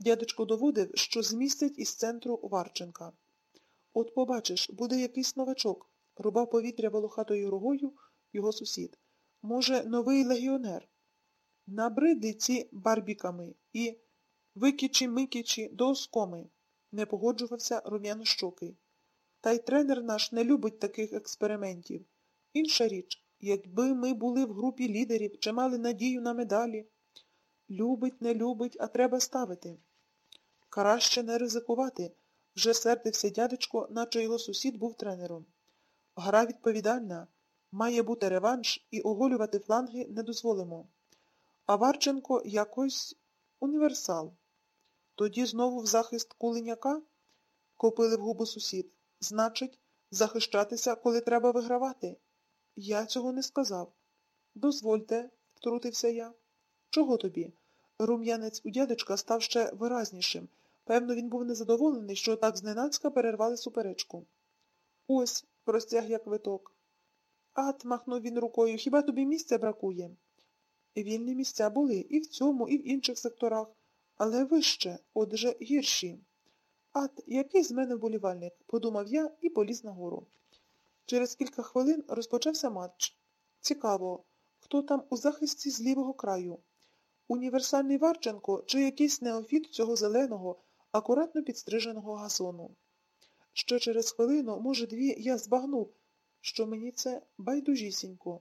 Дядечко доводив, що змістять із центру Варченка. От побачиш, буде якийсь новачок, рубав повітря волохатою рогою його сусід. Може, новий легіонер. Набриди ці барбіками і викічі-микічі до оскоми, не погоджувався рум'янощокий. Та й тренер наш не любить таких експериментів. Інша річ, якби ми були в групі лідерів чи мали надію на медалі. Любить, не любить, а треба ставити. Краще не ризикувати, вже сердився дядечко, наче його сусід був тренером. Гра відповідальна, має бути реванш і оголювати фланги не дозволимо. А Варченко якось універсал. Тоді знову в захист кулиняка копили в губу сусід. Значить, захищатися, коли треба вигравати. Я цього не сказав. Дозвольте, втрутився я. Чого тобі? Рум'янець у дядечка став ще виразнішим. Певно, він був незадоволений, що так зненацька перервали суперечку. Ось, простяг я квиток. Ат, махнув він рукою, хіба тобі місця бракує? Вільні місця були і в цьому, і в інших секторах, але вище, отже, гірші. Ат, який з мене вболівальник, подумав я і поліз нагору. Через кілька хвилин розпочався матч. Цікаво, хто там у захисті з лівого краю? Універсальний Варченко чи якийсь неофіт цього зеленого, акуратно підстриженого гасону. Ще через хвилину, може, дві, я збагнув, що мені це байдужісінько.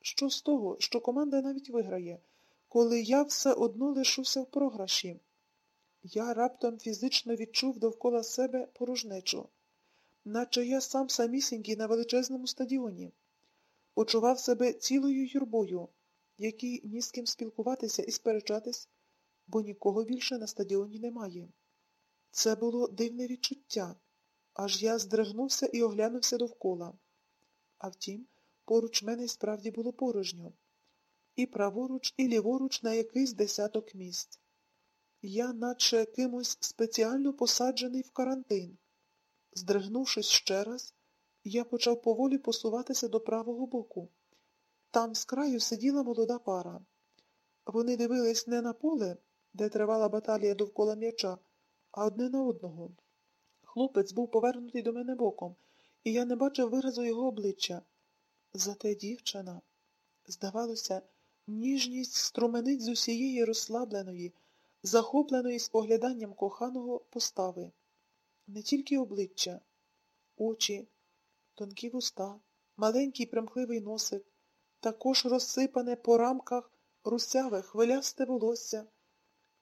Що з того, що команда навіть виграє, коли я все одно лишуся в програші? Я раптом фізично відчув довкола себе порожнечу, наче я сам самісінький на величезному стадіоні, почував себе цілою юрбою, якій ні з ким спілкуватися і сперечатись, бо нікого більше на стадіоні немає. Це було дивне відчуття, аж я здригнувся і оглянувся довкола. А втім, поруч мене й справді було порожньо. І праворуч, і ліворуч на якийсь десяток місць. Я, наче кимось спеціально посаджений в карантин. Здригнувшись ще раз, я почав поволі посуватися до правого боку. Там з краю сиділа молода пара. Вони дивились не на поле, де тривала баталія довкола м'яча, а одне на одного. Хлопець був повернутий до мене боком, і я не бачив виразу його обличчя. Зате дівчина, здавалося, ніжність струменить з усієї розслабленої, захопленої спогляданням коханого постави. Не тільки обличчя, очі, тонкі вуста, маленький примхливий носик, також розсипане по рамках русяве хвилясте волосся,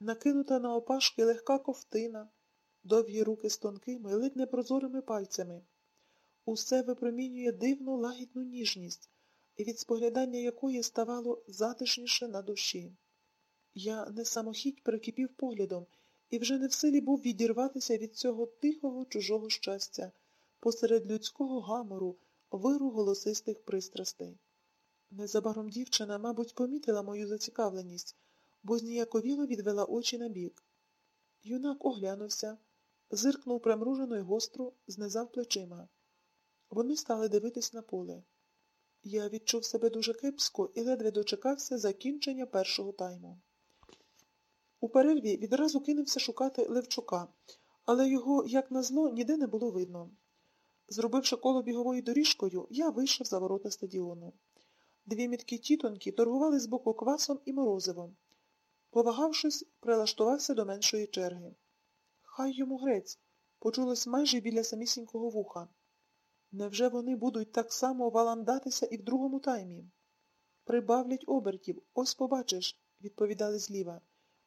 накинута на опашки легка ковтина, довгі руки з тонкими, ледь непрозорими пальцями. Усе випромінює дивну лагідну ніжність, від споглядання якої ставало затишніше на душі. Я не самохідь прикипів поглядом і вже не в силі був відірватися від цього тихого чужого щастя, посеред людського гамору, виру голосистих пристрастей. Незабаром дівчина, мабуть, помітила мою зацікавленість, бо зніяковіло відвела очі на бік. Юнак оглянувся, зиркнув примружено й гостро, знизав плечима. Вони стали дивитись на поле. Я відчув себе дуже кепсько і ледве дочекався закінчення першого тайму. У перерві відразу кинувся шукати Левчука, але його, як назло, ніде не було видно. Зробивши коло біговою доріжкою, я вийшов за ворота стадіону. Дві міткі тітоньки торгували з боку квасом і морозивом. Повагавшись, прилаштувався до меншої черги. Хай йому грець, почулось майже біля самісінького вуха. Невже вони будуть так само валандатися і в другому таймі? Прибавлять обертів, ось побачиш, відповідали зліва.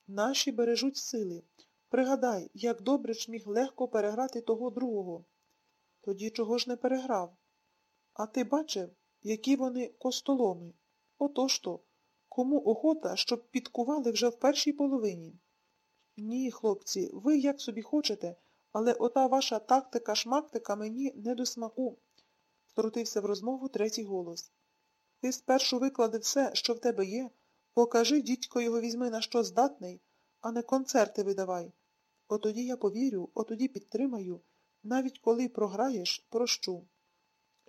Наші бережуть сили. Пригадай, як добре ж міг легко переграти того другого. Тоді чого ж не переграв? А ти бачив, які вони костоломи? Отож то, кому охота, щоб підкували вже в першій половині? Ні, хлопці, ви як собі хочете, але ота ваша тактика-шмактика мені не до смаку, втрутився в розмову третій голос. Ти спершу виклади все, що в тебе є, покажи, дідько його візьми, на що здатний, а не концерти видавай. Отоді я повірю, отоді підтримаю, навіть коли програєш, прощу.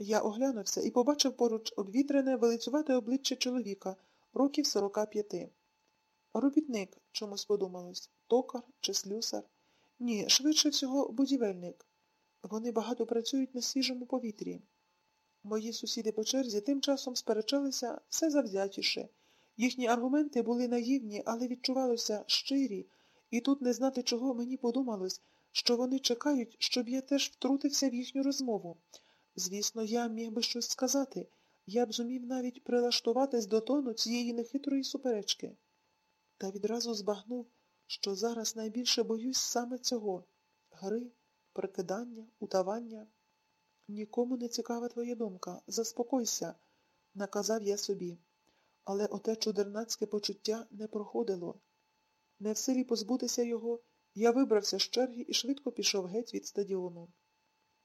Я оглянувся і побачив поруч обвітрене, велицювате обличчя чоловіка, років сорока п'яти. Робітник, чомусь подумалось, токар чи слюсар. Ні, швидше всього, будівельник. Вони багато працюють на свіжому повітрі. Мої сусіди по черзі тим часом сперечалися все завзятіше. Їхні аргументи були наївні, але відчувалося щирі, і тут не знати чого мені подумалось, що вони чекають, щоб я теж втрутився в їхню розмову. Звісно, я міг би щось сказати, я б зумів навіть прилаштуватись до тону цієї нехитрої суперечки. Та відразу збагнув, що зараз найбільше боюсь саме цього гри, прикидання, утавання. Нікому не цікава твоя думка. Заспокойся, наказав я собі. Але оте чудернацьке почуття не проходило. Не в силі позбутися його, я вибрався з черги і швидко пішов геть від стадіону.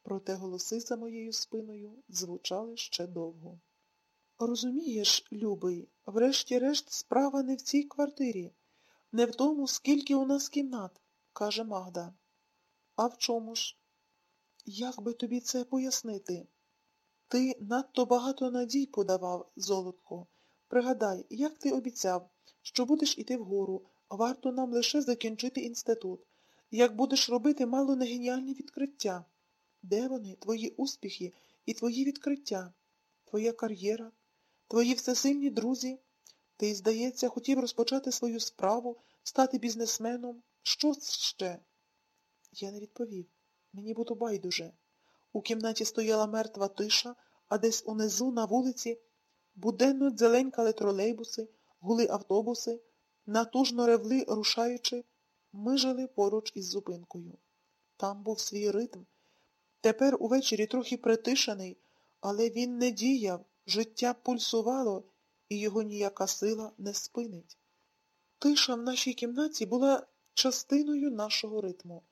Проте голоси за моєю спиною звучали ще довго. Розумієш, любий, врешті-решт справа не в цій квартирі, не в тому, скільки у нас кімнат, каже Магда. А в чому ж? Як би тобі це пояснити? Ти надто багато надій подавав, золотко. Пригадай, як ти обіцяв, що будеш іти вгору, варто нам лише закінчити інститут. Як будеш робити мало не геніальні відкриття. Де вони, твої успіхи і твої відкриття, твоя кар'єра, твої всесильні друзі? Ти, здається, хотів розпочати свою справу, стати бізнесменом. Що ще? Я не відповів. Мені було байдуже. У кімнаті стояла мертва тиша, а десь унизу, на вулиці, буденно дзеленькали тролейбуси, гули автобуси, натужно ревли, рушаючи, ми жили поруч із зупинкою. Там був свій ритм. Тепер увечері трохи притишений, але він не діяв, життя пульсувало, і його ніяка сила не спинить. Тиша в нашій кімнаті була частиною нашого ритму.